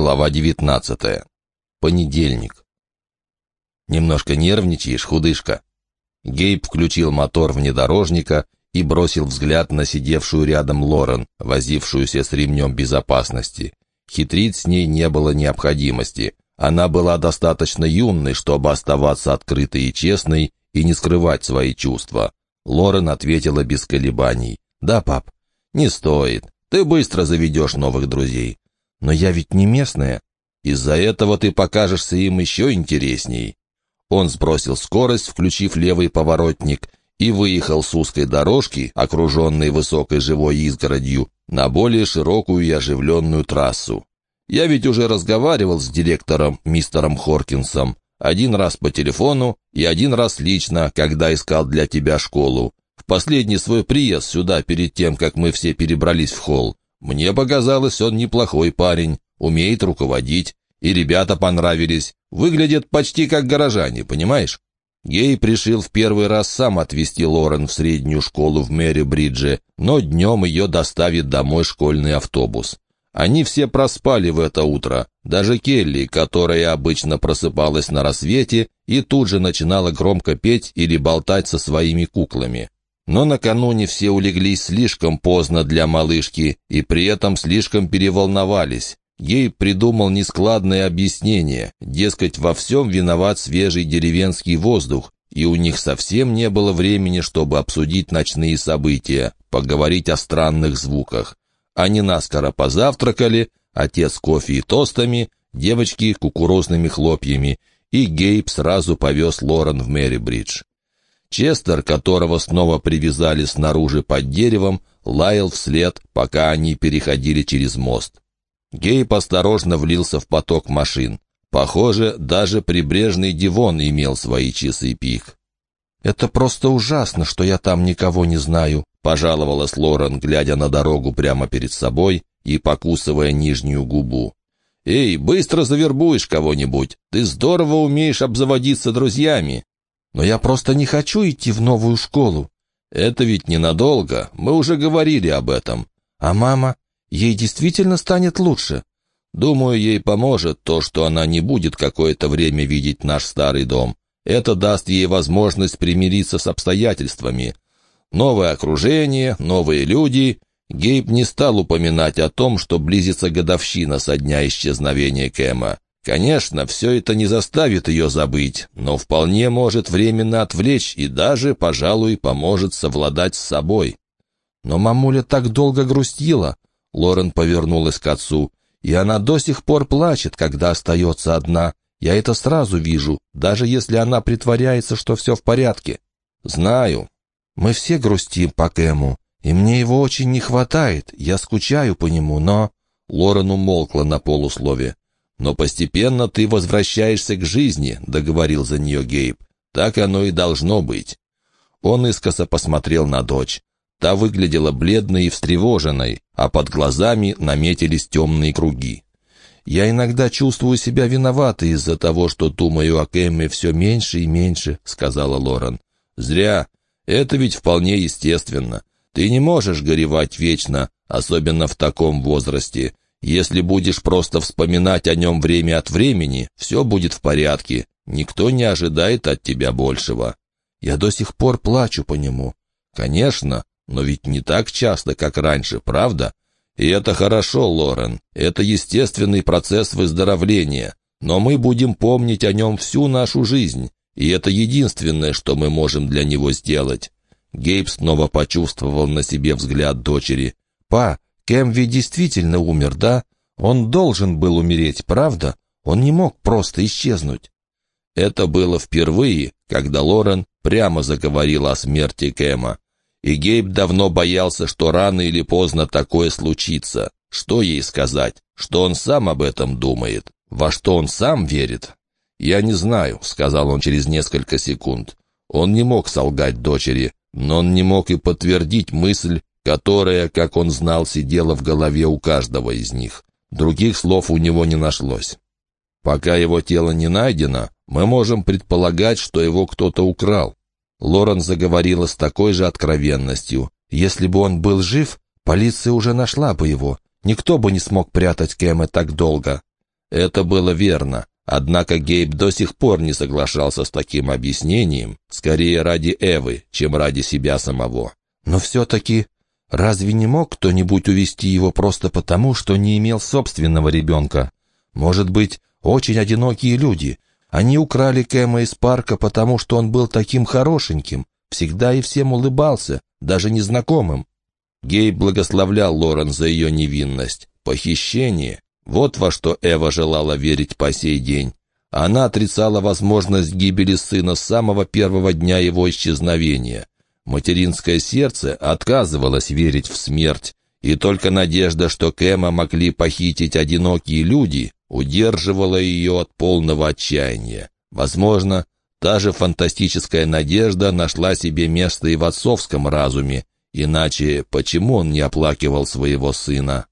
Глава 19. Понедельник. Немножко нервничаешь, худышка. Гейб включил мотор внедорожника и бросил взгляд на сидевшую рядом Лорен, возившуюся с ремнем безопасности. Хитрить с ней не было необходимости. Она была достаточно юной, чтобы оставаться открытой и честной и не скрывать свои чувства. Лорен ответила без колебаний. «Да, пап, не стоит. Ты быстро заведешь новых друзей. Но я ведь не местная. Из-за этого ты покажешься им еще интересней». Он сбросил скорость, включив левый поворотник, и выехал с узкой дорожки, окруженной высокой живой изгородью, на более широкую и оживленную трассу. Я ведь уже разговаривал с директором, мистером Хоркинсом, один раз по телефону и один раз лично, когда искал для тебя школу. В последний свой приезд сюда, перед тем, как мы все перебрались в холл. Мне показалось, он неплохой парень, умеет руководить, и ребята понравились, выглядят почти как горожане, понимаешь? Гей пришил в первый раз сам отвезти Лорен в среднюю школу в Мэри-Бридже, но днем ее доставит домой школьный автобус. Они все проспали в это утро, даже Келли, которая обычно просыпалась на рассвете и тут же начинала громко петь или болтать со своими куклами. Но накануне все улеглись слишком поздно для малышки и при этом слишком переволновались. Ей придумал нескладное объяснение, дескать, во всем виноват свежий деревенский воздух, и у них совсем не было времени, чтобы обсудить ночные события, поговорить о странных звуках. Они наскоро позавтракали, отец кофе и тостами, девочки кукурузными хлопьями, и Гейб сразу повез Лорен в Мэри-Бридж. Честер, которого снова привязали снаружи под деревом, лаял вслед, пока они переходили через мост. Гейб осторожно влился в поток машин. Похоже, даже прибрежный Дивон имел свои часы пик. «Это просто ужасно, что я там никого не знаю», — пожаловалась Лорен, глядя на дорогу прямо перед собой и покусывая нижнюю губу. «Эй, быстро завербуешь кого-нибудь. Ты здорово умеешь обзаводиться друзьями. Но я просто не хочу идти в новую школу. Это ведь ненадолго, мы уже говорили об этом. А мама, ей действительно станет лучше. Думаю, ей поможет то, что она не будет какое-то время видеть наш старый дом. Это даст ей возможность примириться с обстоятельствами. Новое окружение, новые люди. Гейб не стал упоминать о том, что близится годовщина со дня исчезновения Кэма. Конечно, все это не заставит ее забыть, но вполне может временно отвлечь и даже, пожалуй, поможет совладать с собой. Но мамуля так долго грустила. Лорен повернулась к отцу. И она до сих пор плачет, когда остается одна. Я это сразу вижу, даже если она притворяется, что все в порядке. Знаю. Мы все грустим по Кэму, и мне его очень не хватает. Я скучаю по нему, но... Лорен умолкла на полуслове. «Но постепенно ты возвращаешься к жизни», — договорил за нее Гейб. «Так оно и должно быть». Он искоса посмотрел на дочь. Та выглядела бледной и встревоженной, а под глазами наметились темные круги. «Я иногда чувствую себя виноватой из-за того, что думаю о Кэмме все меньше и меньше», — сказала Лорен. «Зря. Это ведь вполне естественно. Ты не можешь горевать вечно, особенно в таком возрасте. Если будешь просто вспоминать о нем время от времени, все будет в порядке. Никто не ожидает от тебя большего. Я до сих пор плачу по нему. Конечно, но ведь не так часто, как раньше, правда? И это хорошо, Лорен. Это естественный процесс выздоровления. Но мы будем помнить о нем всю нашу жизнь. И это единственное, что мы можем для него сделать. Гейб снова почувствовал на себе взгляд дочери. «Па, Кемви действительно умер, да? Он должен был умереть, правда? Он не мог просто исчезнуть. Это было впервые, когда Лорен прямо заговорила о смерти Кэма. И Гейб давно боялся, что рано или поздно такое случится. Что ей сказать? Что он сам об этом думает? Во что он сам верит? «Я не знаю», — сказал он через несколько секунд. Он не мог солгать дочери, но он не мог и подтвердить мысль, которая, как он знал, сидела в голове у каждого из них. Других слов у него не нашлось. Пока его тело не найдено, мы можем предполагать, что его кто-то украл. Лорен заговорила с такой же откровенностью. Если бы он был жив, полиция уже нашла бы его. Никто бы не смог прятать Кэма так долго. Это было верно. Однако Гейб до сих пор не соглашался с таким объяснением, скорее ради Эвы, чем ради себя самого. Но все-таки разве не мог кто-нибудь увести его просто потому, что не имел собственного ребенка? Может быть, очень одинокие люди. Они украли Кэма из парка, потому что он был таким хорошеньким, всегда и всем улыбался, даже незнакомым. Гейб благословлял Лорен за ее невинность. Похищение вот во что Эва желала верить по сей день. Она отрицала возможность гибели сына с самого первого дня его исчезновения. Материнское сердце отказывалось верить в смерть, и только надежда, что Кэма могли похитить одинокие люди, удерживала ее от полного отчаяния. Возможно, та же фантастическая надежда нашла себе место и в отцовском разуме, иначе почему он не оплакивал своего сына?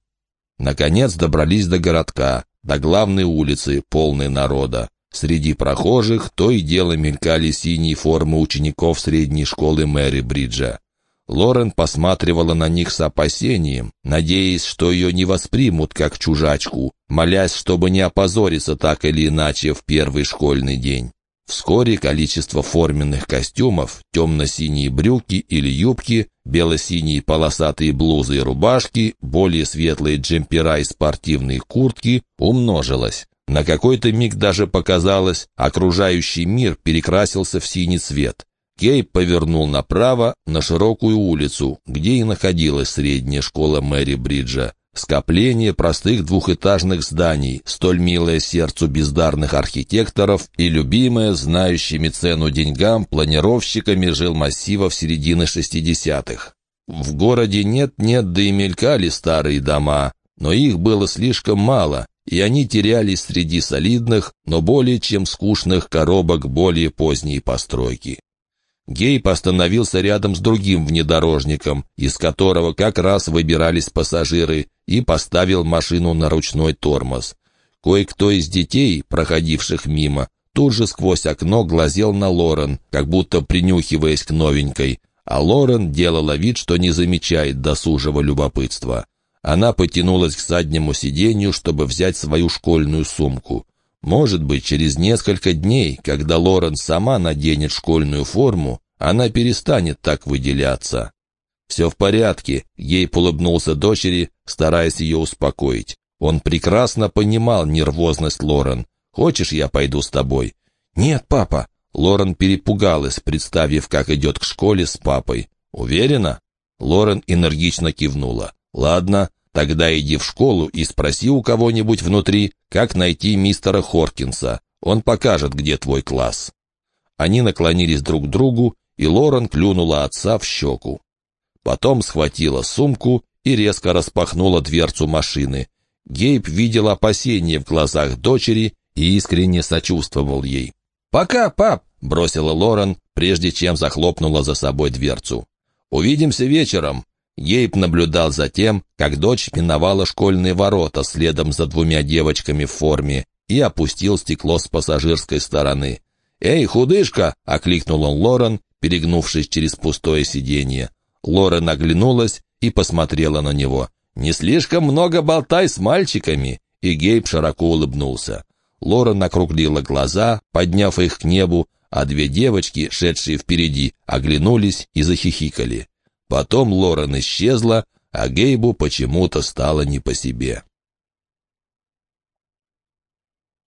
Наконец добрались до городка, до главной улицы, полной народа. Среди прохожих то и дело мелькали синие формы учеников средней школы Мэри Бриджа. Лорен посматривала на них с опасением, надеясь, что ее не воспримут как чужачку, молясь, чтобы не опозориться так или иначе в первый школьный день. Вскоре количество форменных костюмов, темно-синие брюки или юбки, бело-синие полосатые блузы и рубашки, более светлые джемпера и спортивные куртки умножилось. На какой-то миг даже показалось, окружающий мир перекрасился в синий цвет. Кейп повернул направо, на широкую улицу, где и находилась средняя школа Мэри Бриджа. Скопление простых двухэтажных зданий, столь милое сердцу бездарных архитекторов и любимое, знающими цену деньгам, планировщиками жил массива в середины 60-х. В городе нет-нет, да и мелькали старые дома, но их было слишком мало, и они терялись среди солидных, но более чем скучных коробок более поздней постройки. Гейб остановился рядом с другим внедорожником, из которого как раз выбирались пассажиры, и поставил машину на ручной тормоз. Кое-кто из детей, проходивших мимо, тут же сквозь окно глазел на Лорен, как будто принюхиваясь к новенькой, а Лорен делала вид, что не замечает досужего любопытства. Она потянулась к заднему сиденью, чтобы взять свою школьную сумку. Может быть, через несколько дней, когда Лорен сама наденет школьную форму, она перестанет так выделяться. «Все в порядке», — ей улыбнулся дочери, стараясь ее успокоить. Он прекрасно понимал нервозность Лорен. «Хочешь, я пойду с тобой?» «Нет, папа». Лорен перепугалась, представив, как идет к школе с папой. «Уверена?» Лорен энергично кивнула. «Ладно, тогда иди в школу и спроси у кого-нибудь внутри, как найти мистера Хоркинса. Он покажет, где твой класс». Они наклонились друг к другу, и Лорен клюнула отца в щеку. Потом схватила сумку и резко распахнула дверцу машины. Гейб видел опасение в глазах дочери и искренне сочувствовал ей. «Пока, пап!» — бросила Лорен, прежде чем захлопнула за собой дверцу. «Увидимся вечером!» Гейб наблюдал за тем, как дочь миновала школьные ворота следом за двумя девочками в форме и опустил стекло с пассажирской стороны. «Эй, худышка!» — окликнул он Лорен, перегнувшись через пустое сиденье. Лора наглянулась и посмотрела на него. «Не слишком много болтай с мальчиками!» И Гейб широко улыбнулся. Лора накруглила глаза, подняв их к небу, а две девочки, шедшие впереди, оглянулись и захихикали. Потом Лорен исчезла, а Гейбу почему-то стало не по себе.